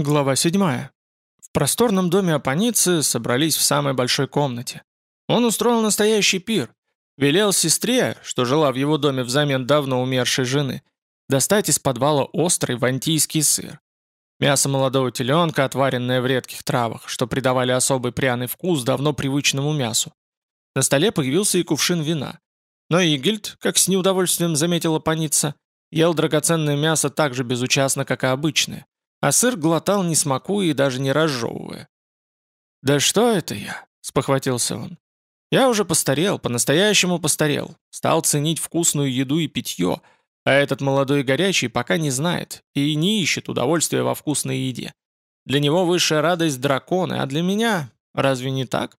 Глава 7. В просторном доме Апаницы собрались в самой большой комнате. Он устроил настоящий пир. Велел сестре, что жила в его доме взамен давно умершей жены, достать из подвала острый вантийский сыр. Мясо молодого теленка, отваренное в редких травах, что придавали особый пряный вкус давно привычному мясу. На столе появился и кувшин вина. Но Игельд, как с неудовольствием заметила паница, ел драгоценное мясо так же безучастно, как и обычное – а сыр глотал не смакуя и даже не разжевывая. «Да что это я?» – спохватился он. «Я уже постарел, по-настоящему постарел. Стал ценить вкусную еду и питье, а этот молодой горячий пока не знает и не ищет удовольствия во вкусной еде. Для него высшая радость – драконы, а для меня разве не так?»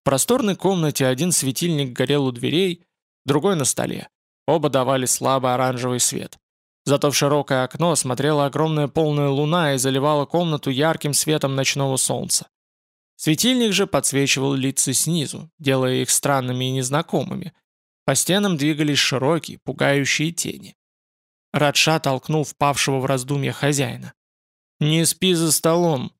В просторной комнате один светильник горел у дверей, другой на столе. Оба давали слабый оранжевый свет. Зато в широкое окно смотрела огромная полная луна и заливала комнату ярким светом ночного солнца. Светильник же подсвечивал лица снизу, делая их странными и незнакомыми. По стенам двигались широкие, пугающие тени. Радша толкнул впавшего в раздумье хозяина. «Не спи за столом!»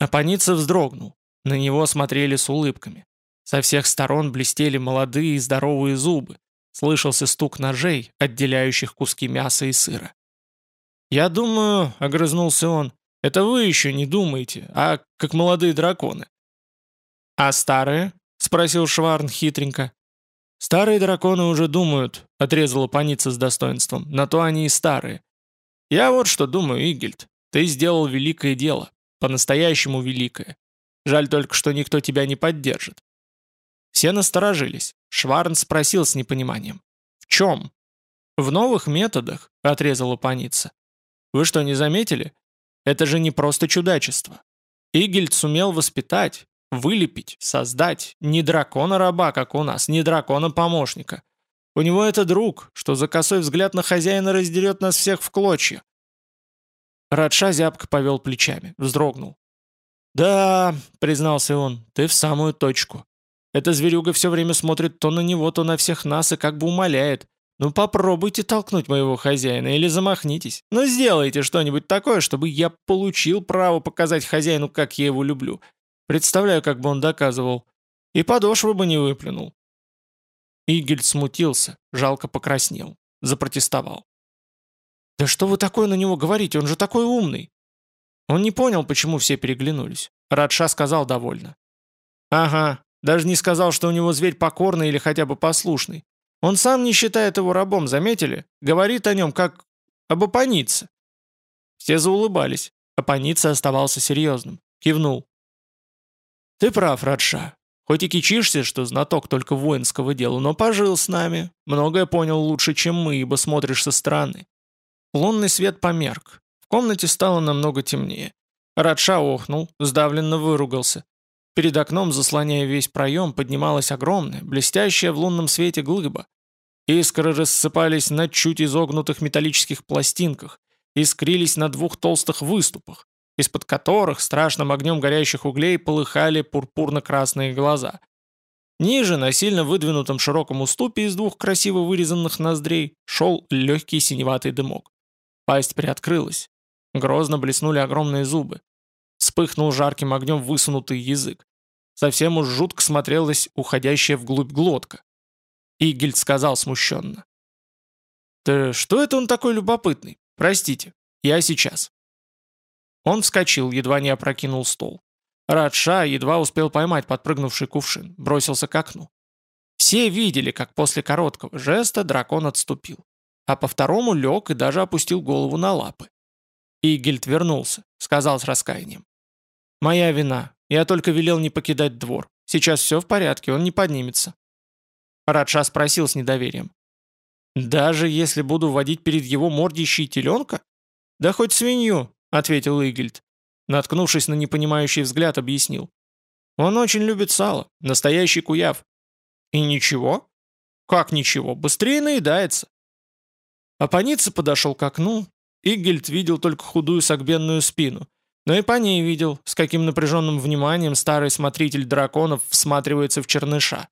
Апаница вздрогнул. На него смотрели с улыбками. Со всех сторон блестели молодые и здоровые зубы. Слышался стук ножей, отделяющих куски мяса и сыра. «Я думаю», — огрызнулся он, — «это вы еще не думаете, а как молодые драконы». «А старые?» — спросил Шварн хитренько. «Старые драконы уже думают», — отрезала паница с достоинством, — «на то они и старые». «Я вот что думаю, Игельд, ты сделал великое дело, по-настоящему великое. Жаль только, что никто тебя не поддержит. Все насторожились. Шварн спросил с непониманием. «В чем?» «В новых методах», — отрезала паница. «Вы что, не заметили? Это же не просто чудачество. Игельд сумел воспитать, вылепить, создать не дракона-раба, как у нас, не дракона-помощника. У него это друг, что за косой взгляд на хозяина раздерет нас всех в клочья». Радша зябко повел плечами, вздрогнул. «Да», — признался он, — «ты в самую точку. Эта зверюга все время смотрит то на него, то на всех нас и как бы умоляет. Ну попробуйте толкнуть моего хозяина или замахнитесь. Ну сделайте что-нибудь такое, чтобы я получил право показать хозяину, как я его люблю. Представляю, как бы он доказывал. И подошву бы не выплюнул. Игель смутился, жалко покраснел, запротестовал. «Да что вы такое на него говорите, он же такой умный!» Он не понял, почему все переглянулись. Радша сказал довольно. «Ага, даже не сказал, что у него зверь покорный или хотя бы послушный. Он сам не считает его рабом, заметили? Говорит о нем, как об Апанице. Все заулыбались. Апаница оставался серьезным. Кивнул. «Ты прав, Радша. Хоть и кичишься, что знаток только воинского дела, но пожил с нами. Многое понял лучше, чем мы, ибо смотришь со стороны». Лунный свет померк. В комнате стало намного темнее. Радша охнул, сдавленно выругался. Перед окном, заслоняя весь проем, поднималась огромная, блестящая в лунном свете глыба. Искры рассыпались на чуть изогнутых металлических пластинках, искрились на двух толстых выступах, из-под которых страшным огнем горящих углей полыхали пурпурно-красные глаза. Ниже, на сильно выдвинутом широком уступе из двух красиво вырезанных ноздрей, шел легкий синеватый дымок. Пасть приоткрылась. Грозно блеснули огромные зубы. Вспыхнул жарким огнем высунутый язык. Совсем уж жутко смотрелась уходящая вглубь глотка. Игельд сказал смущенно. «Да что это он такой любопытный? Простите, я сейчас». Он вскочил, едва не опрокинул стол. Радша едва успел поймать подпрыгнувший кувшин, бросился к окну. Все видели, как после короткого жеста дракон отступил, а по второму лег и даже опустил голову на лапы. Игельд вернулся, сказал с раскаянием. «Моя вина. Я только велел не покидать двор. Сейчас все в порядке, он не поднимется». Радша спросил с недоверием. «Даже если буду водить перед его мордищей теленка?» «Да хоть свинью», — ответил Игельд. Наткнувшись на непонимающий взгляд, объяснил. «Он очень любит сало, настоящий куяв». «И ничего?» «Как ничего? Быстрее наедается». Апаница подошел к окну. Игельд видел только худую согбенную спину. Но и по ней видел, с каким напряженным вниманием старый смотритель драконов всматривается в черныша.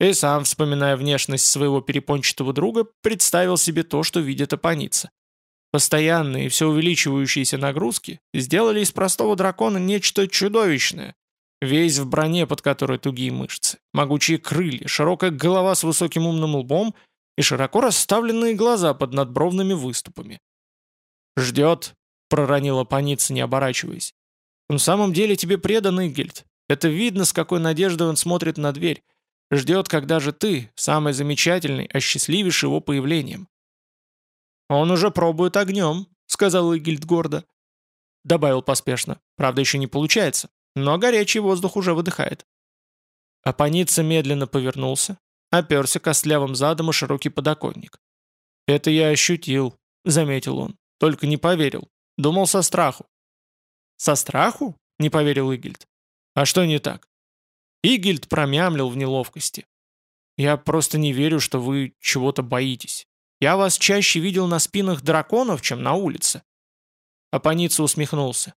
И сам, вспоминая внешность своего перепончатого друга, представил себе то, что видит опаница. Постоянные и все увеличивающиеся нагрузки сделали из простого дракона нечто чудовищное. Весь в броне, под которой тугие мышцы, могучие крылья, широкая голова с высоким умным лбом и широко расставленные глаза под надбровными выступами. «Ждет», — проронила паница, не оборачиваясь. «На самом деле тебе предан Игельд. Это видно, с какой надеждой он смотрит на дверь. Ждет, когда же ты, самый замечательный, осчастливишь его появлением. «Он уже пробует огнем», — сказал Игильд гордо. Добавил поспешно. Правда, еще не получается, но горячий воздух уже выдыхает. Апаница медленно повернулся, оперся костлявым задом и широкий подоконник. «Это я ощутил», — заметил он. «Только не поверил. Думал со страху». «Со страху?» — не поверил Игильд. «А что не так?» Игильд промямлил в неловкости. «Я просто не верю, что вы чего-то боитесь. Я вас чаще видел на спинах драконов, чем на улице». Апаница усмехнулся.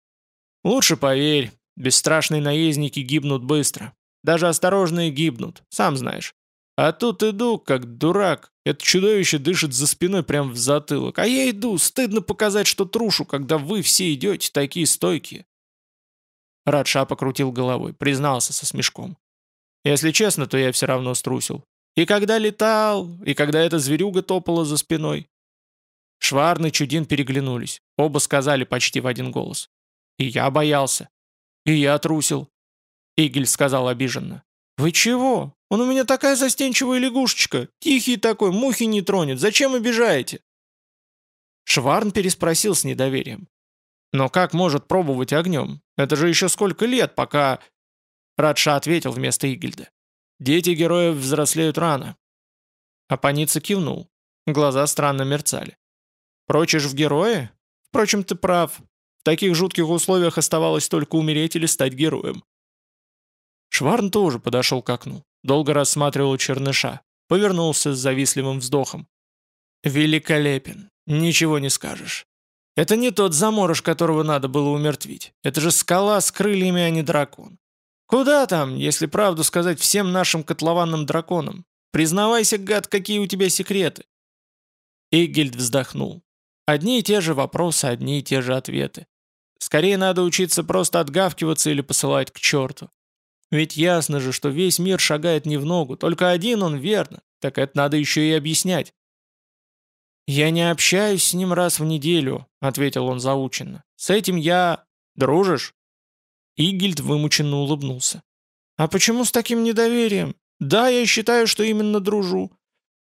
«Лучше поверь, бесстрашные наездники гибнут быстро. Даже осторожные гибнут, сам знаешь. А тут иду, как дурак. Это чудовище дышит за спиной прямо в затылок. А я иду, стыдно показать, что трушу, когда вы все идете такие стойкие». Радша покрутил головой, признался со смешком. «Если честно, то я все равно струсил. И когда летал, и когда эта зверюга топала за спиной. Шварн и Чудин переглянулись. Оба сказали почти в один голос. И я боялся. И я трусил. Игель сказал обиженно. «Вы чего? Он у меня такая застенчивая лягушечка. Тихий такой, мухи не тронет. Зачем обижаете?» Шварн переспросил с недоверием. «Но как может пробовать огнем? Это же еще сколько лет, пока...» Радша ответил вместо Игельда. Дети героев взрослеют рано». Апаница кивнул. Глаза странно мерцали. «Прочишь в герои? Впрочем, ты прав. В таких жутких условиях оставалось только умереть или стать героем». Шварн тоже подошел к окну. Долго рассматривал черныша. Повернулся с завистливым вздохом. «Великолепен. Ничего не скажешь. Это не тот заморож, которого надо было умертвить. Это же скала с крыльями, а не дракон. «Куда там, если правду сказать всем нашим котлованным драконам? Признавайся, гад, какие у тебя секреты!» Игельд вздохнул. Одни и те же вопросы, одни и те же ответы. Скорее надо учиться просто отгавкиваться или посылать к черту. Ведь ясно же, что весь мир шагает не в ногу, только один он верно, так это надо еще и объяснять. «Я не общаюсь с ним раз в неделю», — ответил он заученно. «С этим я... Дружишь?» Игельд вымученно улыбнулся. «А почему с таким недоверием? Да, я считаю, что именно дружу.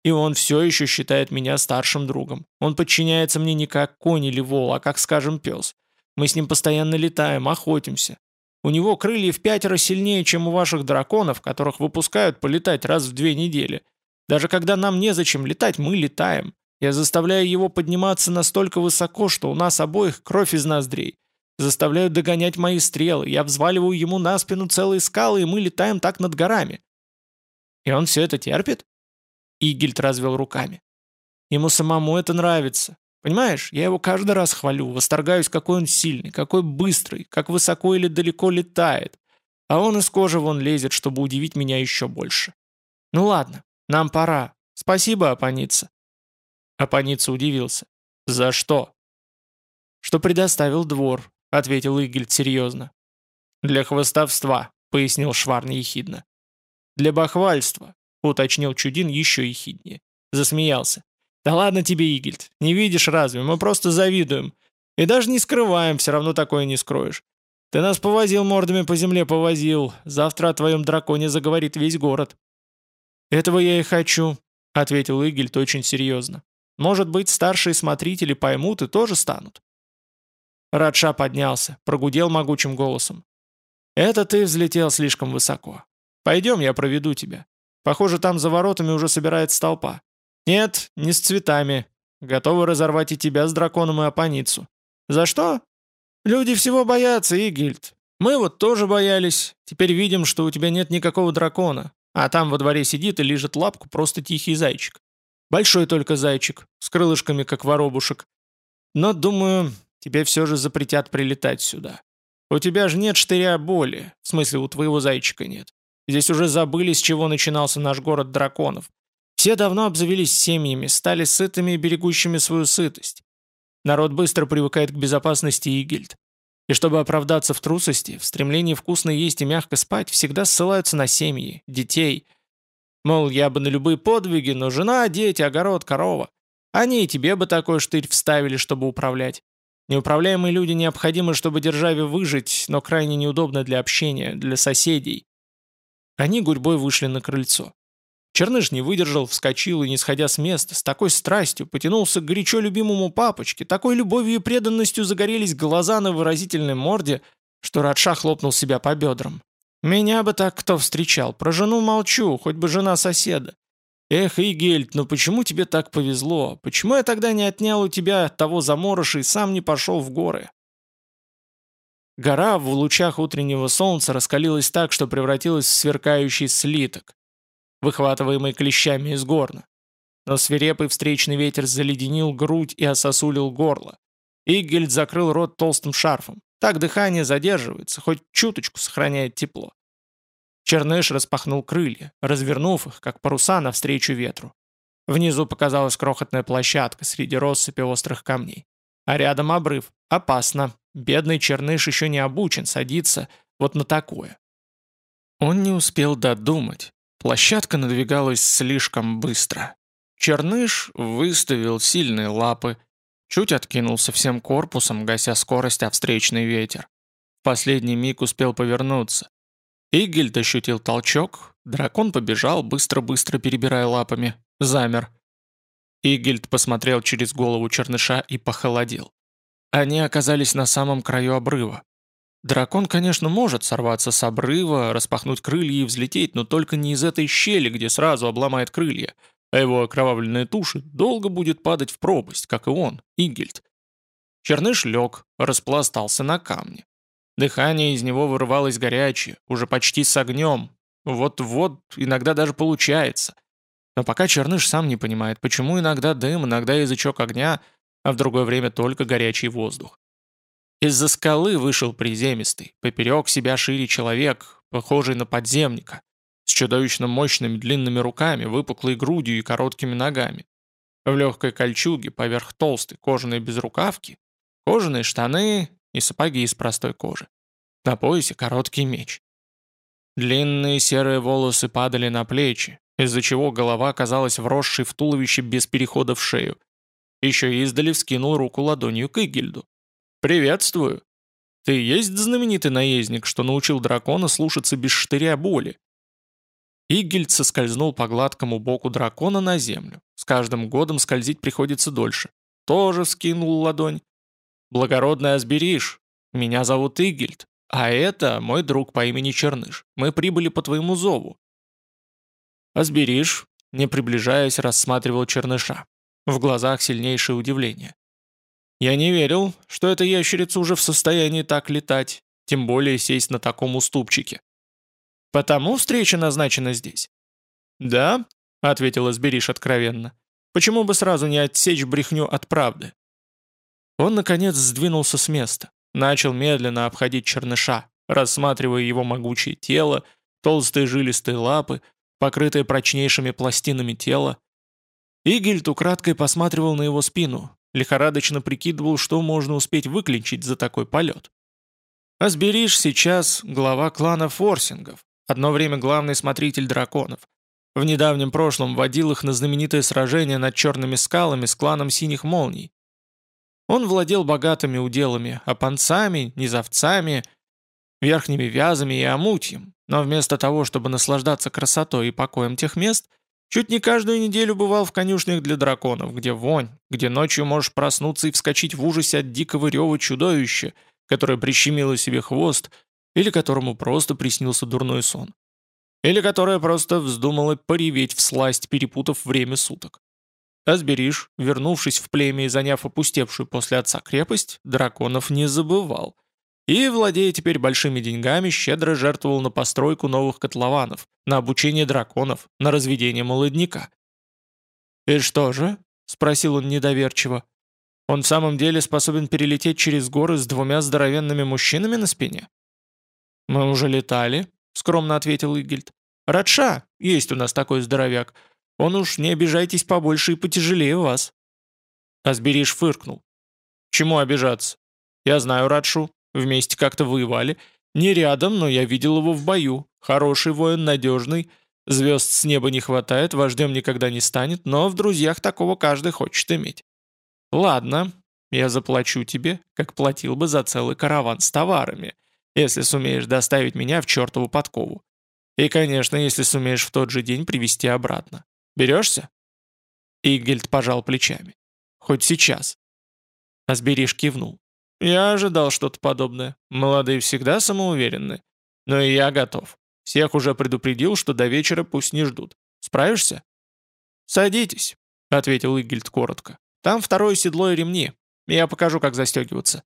И он все еще считает меня старшим другом. Он подчиняется мне не как конь или вол, а как, скажем, пес. Мы с ним постоянно летаем, охотимся. У него крылья в пятеро сильнее, чем у ваших драконов, которых выпускают полетать раз в две недели. Даже когда нам незачем летать, мы летаем. Я заставляю его подниматься настолько высоко, что у нас обоих кровь из ноздрей. Заставляют догонять мои стрелы, я взваливаю ему на спину целые скалы, и мы летаем так над горами. И он все это терпит? Игельд развел руками. Ему самому это нравится. Понимаешь, я его каждый раз хвалю, восторгаюсь, какой он сильный, какой быстрый, как высоко или далеко летает. А он из кожи вон лезет, чтобы удивить меня еще больше. Ну ладно, нам пора. Спасибо, Апаница. Апаница удивился. За что? Что предоставил двор, — ответил Игельд серьезно. «Для хвостовства», — пояснил Шварн ехидно. «Для бахвальства», — уточнил Чудин еще ехиднее. Засмеялся. «Да ладно тебе, Игельд, не видишь разве, мы просто завидуем. И даже не скрываем, все равно такое не скроешь. Ты нас повозил мордами по земле, повозил. Завтра о твоем драконе заговорит весь город». «Этого я и хочу», — ответил Игельд очень серьезно. «Может быть, старшие смотрители поймут и тоже станут. Радша поднялся, прогудел могучим голосом. «Это ты взлетел слишком высоко. Пойдем, я проведу тебя. Похоже, там за воротами уже собирается толпа. Нет, не с цветами. Готовы разорвать и тебя с драконом и опаницу. За что? Люди всего боятся, Игильд. Мы вот тоже боялись. Теперь видим, что у тебя нет никакого дракона. А там во дворе сидит и лежит лапку просто тихий зайчик. Большой только зайчик, с крылышками, как воробушек. Но, думаю, тебе все же запретят прилетать сюда. У тебя же нет штыря боли, в смысле у твоего зайчика нет. Здесь уже забыли, с чего начинался наш город драконов. Все давно обзавелись семьями, стали сытыми и берегущими свою сытость. Народ быстро привыкает к безопасности Игельд. И чтобы оправдаться в трусости, в стремлении вкусно есть и мягко спать, всегда ссылаются на семьи, детей. Мол, я бы на любые подвиги, но жена, дети, огород, корова. Они и тебе бы такой штырь вставили, чтобы управлять. Неуправляемые люди необходимы, чтобы державе выжить, но крайне неудобно для общения, для соседей. Они гурьбой вышли на крыльцо. Черныш не выдержал, вскочил и, не сходя с места, с такой страстью потянулся к горячо любимому папочке, такой любовью и преданностью загорелись глаза на выразительной морде, что Радша хлопнул себя по бедрам. «Меня бы так кто встречал? Про жену молчу, хоть бы жена соседа. «Эх, Игельд, ну почему тебе так повезло? Почему я тогда не отнял у тебя того заморыша и сам не пошел в горы?» Гора в лучах утреннего солнца раскалилась так, что превратилась в сверкающий слиток, выхватываемый клещами из горна. Но свирепый встречный ветер заледенил грудь и ососулил горло. Игельд закрыл рот толстым шарфом. Так дыхание задерживается, хоть чуточку сохраняет тепло. Черныш распахнул крылья, развернув их, как паруса навстречу ветру. Внизу показалась крохотная площадка среди россыпи острых камней. А рядом обрыв. Опасно. Бедный Черныш еще не обучен садиться вот на такое. Он не успел додумать. Площадка надвигалась слишком быстро. Черныш выставил сильные лапы, чуть откинулся всем корпусом, гася скорость, а встречный ветер. Последний миг успел повернуться. Игельд ощутил толчок, дракон побежал, быстро-быстро перебирая лапами, замер. Игельд посмотрел через голову черныша и похолодел. Они оказались на самом краю обрыва. Дракон, конечно, может сорваться с обрыва, распахнуть крылья и взлететь, но только не из этой щели, где сразу обломает крылья, а его окровавленная туша долго будет падать в пропасть, как и он, Игельд. Черныш лег, распластался на камне. Дыхание из него вырывалось горячее, уже почти с огнем. Вот-вот, иногда даже получается. Но пока Черныш сам не понимает, почему иногда дым, иногда язычок огня, а в другое время только горячий воздух. Из-за скалы вышел приземистый, поперек себя шире человек, похожий на подземника, с чудовищно мощными длинными руками, выпуклой грудью и короткими ногами. В легкой кольчуге поверх толстой кожаной безрукавки, кожаные штаны, и сапоги из простой кожи. На поясе короткий меч. Длинные серые волосы падали на плечи, из-за чего голова казалась вросшей в туловище без перехода в шею. Еще издали вскинул руку ладонью к Игельду. «Приветствую! Ты есть знаменитый наездник, что научил дракона слушаться без штыря боли?» Игельд соскользнул по гладкому боку дракона на землю. С каждым годом скользить приходится дольше. Тоже вскинул ладонь. «Благородный Асбериш, меня зовут Игельд, а это мой друг по имени Черныш. Мы прибыли по твоему зову». Асбериш, не приближаясь, рассматривал Черныша. В глазах сильнейшее удивление. «Я не верил, что эта ящерица уже в состоянии так летать, тем более сесть на таком уступчике. Потому встреча назначена здесь». «Да», — ответил Асбериш откровенно. «Почему бы сразу не отсечь брехню от правды? Он, наконец, сдвинулся с места, начал медленно обходить черныша, рассматривая его могучее тело, толстые жилистые лапы, покрытые прочнейшими пластинами тела. Игельд украдкой посматривал на его спину, лихорадочно прикидывал, что можно успеть выклинчить за такой полет. Асбериш сейчас глава клана Форсингов, одно время главный смотритель драконов. В недавнем прошлом водил их на знаменитое сражение над черными скалами с кланом Синих Молний, он владел богатыми уделами, опанцами, низовцами, верхними вязами и омутьем, но вместо того, чтобы наслаждаться красотой и покоем тех мест, чуть не каждую неделю бывал в конюшнях для драконов, где вонь, где ночью можешь проснуться и вскочить в ужасе от дикого рева чудовища, которое прищемило себе хвост, или которому просто приснился дурной сон. Или которое просто вздумало пореветь в сласть, перепутав время суток. Асбериш, вернувшись в племя и заняв опустевшую после отца крепость, драконов не забывал. И, владея теперь большими деньгами, щедро жертвовал на постройку новых котлованов, на обучение драконов, на разведение молодняка. «И что же?» — спросил он недоверчиво. «Он в самом деле способен перелететь через горы с двумя здоровенными мужчинами на спине?» «Мы уже летали», — скромно ответил Игельд. «Радша, есть у нас такой здоровяк. Он уж, не обижайтесь, побольше и потяжелее вас». Асбериш фыркнул. Чему обижаться? Я знаю Радшу, вместе как-то воевали. Не рядом, но я видел его в бою. Хороший воин, надежный. Звезд с неба не хватает, вождем никогда не станет, но в друзьях такого каждый хочет иметь. Ладно, я заплачу тебе, как платил бы за целый караван с товарами, если сумеешь доставить меня в чертову подкову. И, конечно, если сумеешь в тот же день привезти обратно. Берешься?» Игельд пожал плечами. «Хоть сейчас». Асбериш кивнул. «Я ожидал что-то подобное. Молодые всегда самоуверенны. Но и я готов. Всех уже предупредил, что до вечера пусть не ждут. Справишься?» «Садитесь», — ответил Игельд коротко. «Там второе седло и ремни. Я покажу, как застегиваться».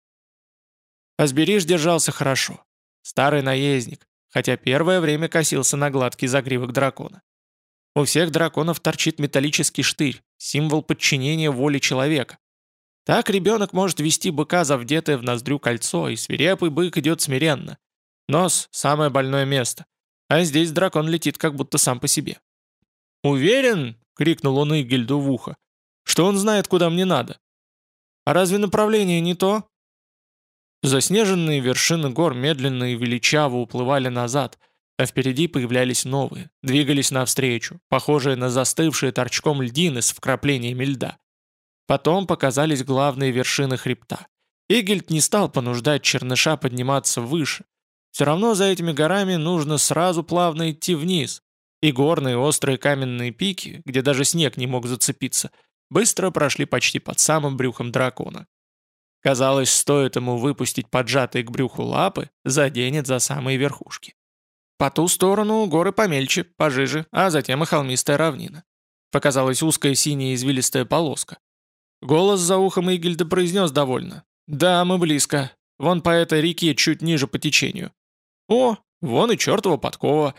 Асбериш держался хорошо. Старый наездник, хотя первое время косился на гладкий загривок дракона. У всех драконов торчит металлический штырь, символ подчинения воле человека. Так ребенок может вести быка за вдетое в ноздрю кольцо, и свирепый бык идет смиренно. Нос – самое больное место. А здесь дракон летит как будто сам по себе. «Уверен?» — крикнул он Игельду в ухо. «Что он знает, куда мне надо?» «А разве направление не то?» Заснеженные вершины гор медленно и величаво уплывали назад, а впереди появлялись новые, двигались навстречу, похожие на застывшие торчком льдины с вкраплениями льда. Потом показались главные вершины хребта. Игельд не стал понуждать черныша подниматься выше. Все равно за этими горами нужно сразу плавно идти вниз, и горные острые каменные пики, где даже снег не мог зацепиться, быстро прошли почти под самым брюхом дракона. Казалось, стоит ему выпустить поджатые к брюху лапы, заденет за самые верхушки. По ту сторону горы помельче, пожиже, а затем и холмистая равнина. Показалась узкая синяя извилистая полоска. Голос за ухом Игельда произнес довольно. «Да, мы близко. Вон по этой реке чуть ниже по течению. О, вон и чертова подкова».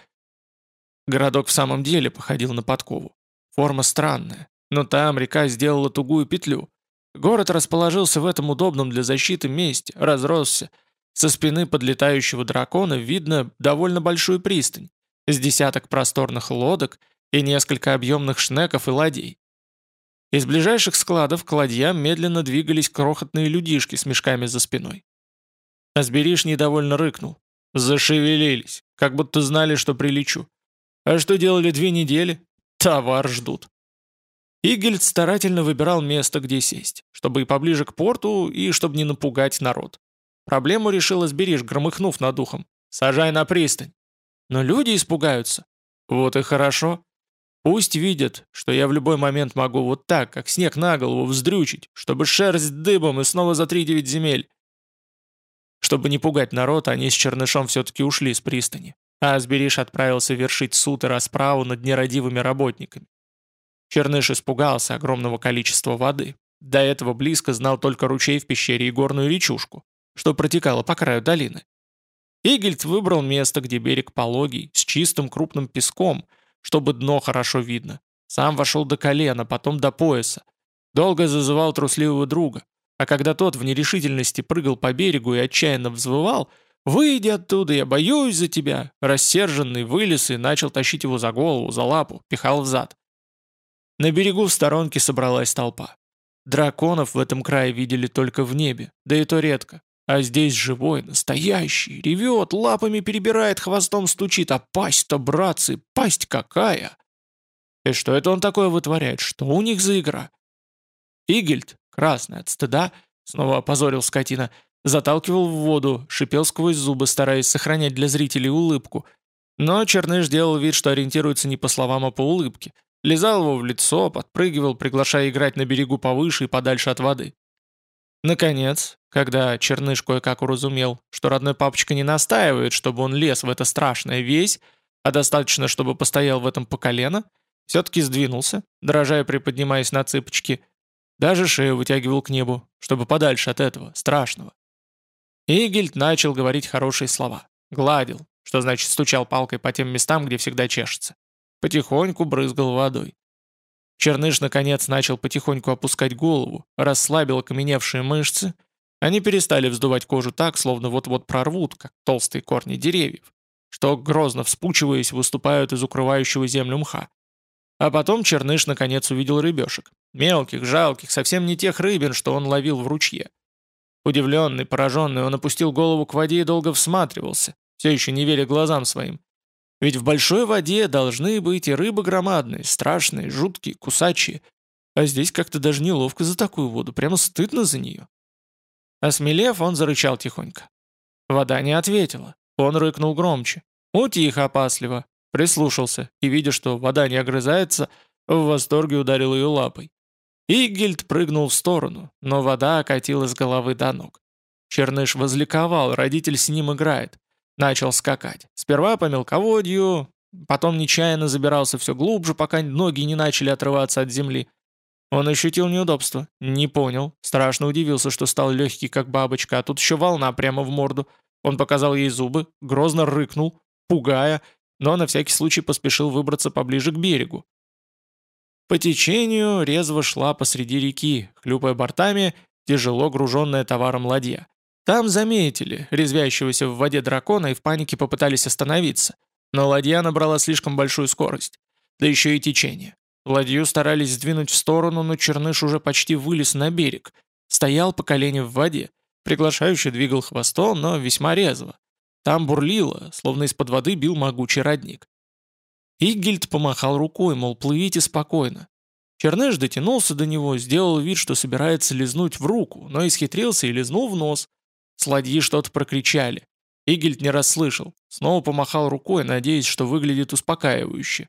Городок в самом деле походил на подкову. Форма странная, но там река сделала тугую петлю, Город расположился в этом удобном для защиты месте, разросся. Со спины подлетающего дракона видно довольно большую пристань, с десяток просторных лодок и несколько объемных шнеков и ладей. Из ближайших складов к ладьям медленно двигались крохотные людишки с мешками за спиной. Асбериш недовольно рыкнул. Зашевелились, как будто знали, что прилечу. А что делали две недели? Товар ждут. Игельд старательно выбирал место, где сесть, чтобы и поближе к порту, и чтобы не напугать народ. Проблему решил Избериш, громыхнув над ухом. «Сажай на пристань». Но люди испугаются. Вот и хорошо. Пусть видят, что я в любой момент могу вот так, как снег на голову, вздрючить, чтобы шерсть дыбом и снова за три девять земель. Чтобы не пугать народ, они с Чернышом все-таки ушли с пристани. А Асбериш отправился вершить суд и расправу над нерадивыми работниками. Черныш испугался огромного количества воды. До этого близко знал только ручей в пещере и горную речушку, что протекало по краю долины. Игельд выбрал место, где берег пологий, с чистым крупным песком, чтобы дно хорошо видно. Сам вошел до колена, потом до пояса. Долго зазывал трусливого друга, а когда тот в нерешительности прыгал по берегу и отчаянно взвывал «Выйди оттуда, я боюсь за тебя!» Рассерженный вылез и начал тащить его за голову, за лапу, пихал взад. На берегу в сторонке собралась толпа. Драконов в этом крае видели только в небе, да и то редко. А здесь живой, настоящий, ревет, лапами перебирает, хвостом стучит, а пасть-то, братцы, пасть какая! И что это он такое вытворяет? Что у них за игра? Игельд, красный от стыда, снова опозорил скотина, заталкивал в воду, шипел сквозь зубы, стараясь сохранять для зрителей улыбку. Но Черныш делал вид, что ориентируется не по словам, а по улыбке – Лизал его в лицо, подпрыгивал, приглашая играть на берегу повыше и подальше от воды. Наконец, когда Черныш кое-как уразумел, что родной папочка не настаивает, чтобы он лез в это страшное весь, а достаточно, чтобы постоял в этом по колено, все-таки сдвинулся, дрожая приподнимаясь на цыпочки, даже шею вытягивал к небу, чтобы подальше от этого, страшного. Игельд начал говорить хорошие слова. Гладил, что значит стучал палкой по тем местам, где всегда чешется потихоньку брызгал водой. Черныш, наконец, начал потихоньку опускать голову, расслабил окаменевшие мышцы. Они перестали вздувать кожу так, словно вот-вот прорвут, как толстые корни деревьев, что, грозно вспучиваясь, выступают из укрывающего землю мха. А потом Черныш наконец увидел рыбешек. Мелких, жалких, совсем не тех рыбин, что он ловил в ручье. Удивленный, пораженный, он опустил голову к воде и долго всматривался, все еще не веря глазам своим. Ведь в большой воде должны быть и рыбы громадные, страшные, жуткие, кусачие. А здесь как-то даже неловко за такую воду, прямо стыдно за нее. Осмелев, он зарычал тихонько. Вода не ответила. Он рыкнул громче. Утихо опасливо. Прислушался и, видя, что вода не огрызается, в восторге ударил ее лапой. Игельд прыгнул в сторону, но вода окатила с головы до ног. Черныш возликовал, родитель с ним играет. Начал скакать. Сперва по мелководью, потом нечаянно забирался все глубже, пока ноги не начали отрываться от земли. Он ощутил неудобство, не понял, страшно удивился, что стал легкий, как бабочка, а тут еще волна прямо в морду. Он показал ей зубы, грозно рыкнул, пугая, но на всякий случай поспешил выбраться поближе к берегу. По течению резво шла посреди реки, хлюпая бортами, тяжело груженная товаром ладья. Там заметили резвящегося в воде дракона и в панике попытались остановиться. Но ладья набрала слишком большую скорость. Да еще и течение. Ладью старались сдвинуть в сторону, но Черныш уже почти вылез на берег. Стоял по колени в воде. Приглашающий двигал хвостом, но весьма резво. Там бурлило, словно из-под воды бил могучий родник. Игельд помахал рукой, мол, плывите спокойно. Черныш дотянулся до него, сделал вид, что собирается лизнуть в руку, но исхитрился и лизнул в нос. С что-то прокричали. Игельд не расслышал, снова помахал рукой, надеясь, что выглядит успокаивающе.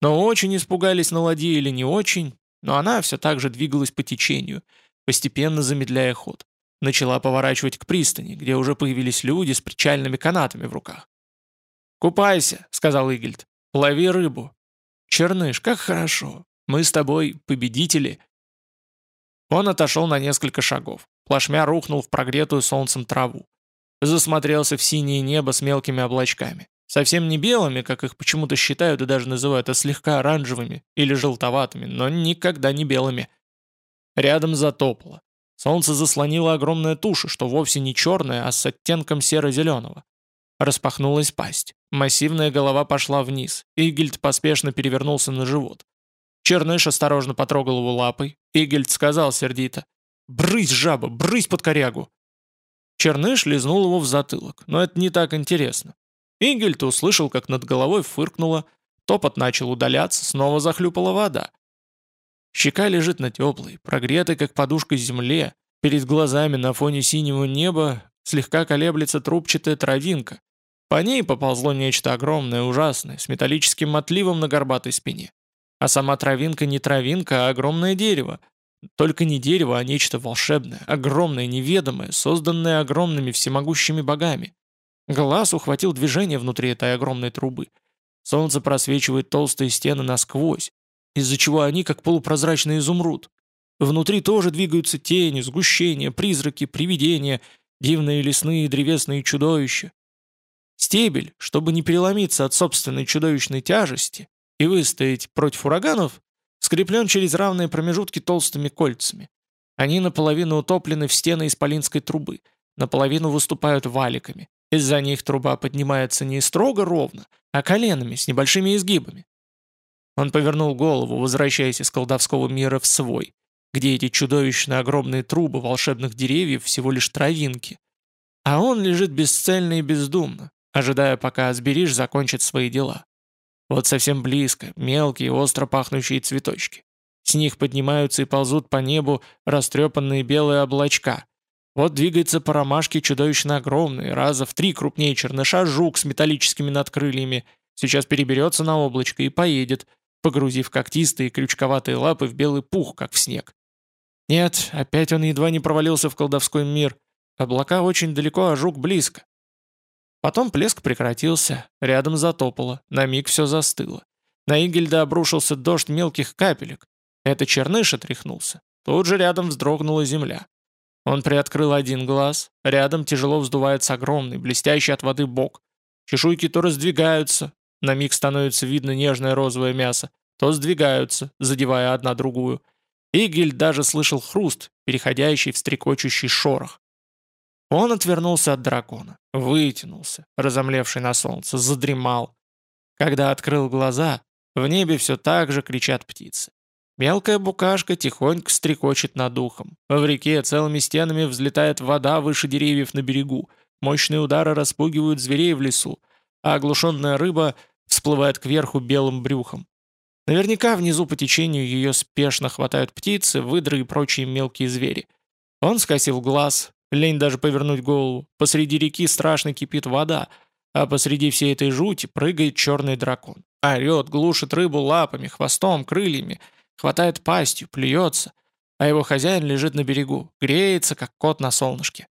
Но очень испугались на ладье или не очень, но она все так же двигалась по течению, постепенно замедляя ход. Начала поворачивать к пристани, где уже появились люди с причальными канатами в руках. «Купайся», — сказал Игельд. «Лови рыбу». «Черныш, как хорошо. Мы с тобой победители». Он отошел на несколько шагов. Плашмя рухнул в прогретую солнцем траву. Засмотрелся в синее небо с мелкими облачками. Совсем не белыми, как их почему-то считают и даже называют, а слегка оранжевыми или желтоватыми, но никогда не белыми. Рядом затопало. Солнце заслонило огромная туша, что вовсе не черная, а с оттенком серо-зеленого. Распахнулась пасть. Массивная голова пошла вниз. Игельд поспешно перевернулся на живот. Черныш осторожно потрогал его лапой. Игельд сказал сердито. «Брысь, жаба, брысь под корягу!» Черныш лизнул его в затылок, но это не так интересно. Игельд услышал, как над головой фыркнуло, топот начал удаляться, снова захлюпала вода. Щека лежит на теплой, прогретой, как подушка земле, перед глазами на фоне синего неба слегка колеблется трубчатая травинка. По ней поползло нечто огромное, ужасное, с металлическим отливом на горбатой спине. А сама травинка не травинка, а огромное дерево, только не дерево, а нечто волшебное, огромное, неведомое, созданное огромными всемогущими богами. Глаз ухватил движение внутри этой огромной трубы. Солнце просвечивает толстые стены насквозь, из-за чего они как полупрозрачный изумруд. Внутри тоже двигаются тени, сгущения, призраки, привидения, дивные лесные и древесные чудовища. Стебель, чтобы не переломиться от собственной чудовищной тяжести и выстоять против ураганов, скреплен через равные промежутки толстыми кольцами. Они наполовину утоплены в стены исполинской трубы, наполовину выступают валиками. Из-за них труба поднимается не строго ровно, а коленами, с небольшими изгибами. Он повернул голову, возвращаясь из колдовского мира в свой, где эти чудовищно огромные трубы волшебных деревьев всего лишь травинки. А он лежит бесцельно и бездумно, ожидая, пока Асбериш закончит свои дела. Вот совсем близко, мелкие, остро пахнущие цветочки. С них поднимаются и ползут по небу растрепанные белые облачка. Вот двигается по ромашке чудовищно огромный, раза в три крупнее черныша жук с металлическими надкрыльями. Сейчас переберется на облачко и поедет, погрузив когтистые крючковатые лапы в белый пух, как в снег. Нет, опять он едва не провалился в колдовской мир. Облака очень далеко, а жук близко. Потом плеск прекратился, рядом затопало, на миг все застыло. На Игельда обрушился дождь мелких капелек. Это черныш отряхнулся. Тут же рядом вздрогнула земля. Он приоткрыл один глаз, рядом тяжело вздувается огромный, блестящий от воды бок. Чешуйки то раздвигаются, на миг становится видно нежное розовое мясо, то сдвигаются, задевая одна другую. Игель даже слышал хруст, переходящий в стрекочущий шорох. Он отвернулся от дракона, вытянулся, разомлевший на солнце, задремал. Когда открыл глаза, в небе все так же кричат птицы. Мелкая букашка тихонько стрекочет над ухом. В реке целыми стенами взлетает вода выше деревьев на берегу. Мощные удары распугивают зверей в лесу, а оглушенная рыба всплывает кверху белым брюхом. Наверняка внизу по течению ее спешно хватают птицы, выдры и прочие мелкие звери. Он скосил глаз, лень даже повернуть голову. Посреди реки страшно кипит вода, а посреди всей этой жути прыгает черный дракон. Орет, глушит рыбу лапами, хвостом, крыльями, хватает пастью, плюется, а его хозяин лежит на берегу, греется, как кот на солнышке.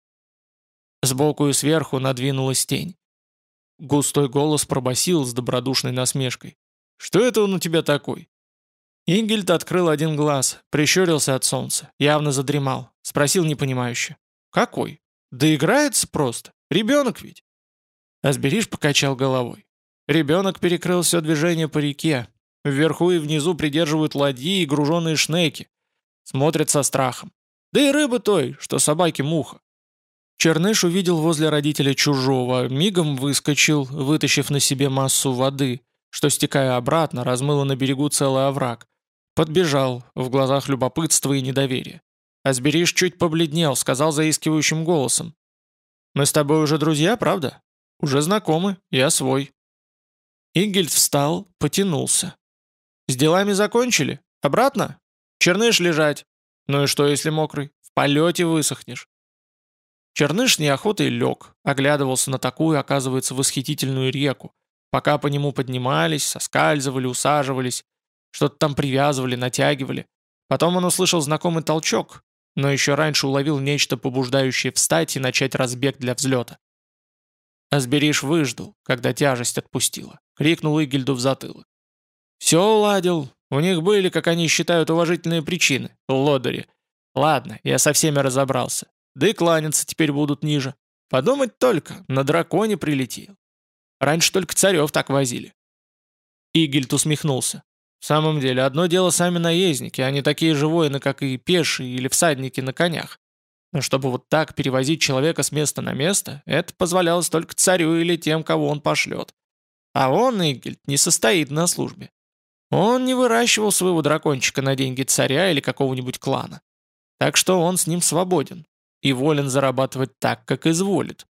Сбоку и сверху надвинулась тень. Густой голос пробасил с добродушной насмешкой. «Что это он у тебя такой?» Ингельд открыл один глаз, прищурился от солнца, явно задремал, спросил непонимающе. «Какой? Да играется просто. Ребенок ведь». Асбериш покачал головой. Ребенок перекрыл все движение по реке. Вверху и внизу придерживают ладьи и груженные шнеки. Смотрят со страхом. Да и рыбы той, что собаки муха. Черныш увидел возле родителя чужого, мигом выскочил, вытащив на себе массу воды, что, стекая обратно, размыло на берегу целый овраг. Подбежал, в глазах любопытство и недоверие. Асбериш чуть побледнел, сказал заискивающим голосом. «Мы с тобой уже друзья, правда? Уже знакомы, я свой». Ингельд встал, потянулся. «С делами закончили? Обратно? Черныш лежать. Ну и что, если мокрый? В полете высохнешь». Черныш неохотой лег, оглядывался на такую, оказывается, восхитительную реку, пока по нему поднимались, соскальзывали, усаживались, что-то там привязывали, натягивали. Потом он услышал знакомый толчок, но еще раньше уловил нечто побуждающее встать и начать разбег для взлета. Асбериш выждал, когда тяжесть отпустила, крикнул Игельду в затылок. «Все уладил, у них были, как они считают, уважительные причины, лодыри. Ладно, я со всеми разобрался. Да и кланяться теперь будут ниже. Подумать только, на драконе прилетел. Раньше только царев так возили. Игельт усмехнулся. В самом деле, одно дело сами наездники, они такие же воины, как и пешие или всадники на конях. Но чтобы вот так перевозить человека с места на место, это позволялось только царю или тем, кого он пошлет. А он, Игельт, не состоит на службе. Он не выращивал своего дракончика на деньги царя или какого-нибудь клана. Так что он с ним свободен и волен зарабатывать так, как изволит.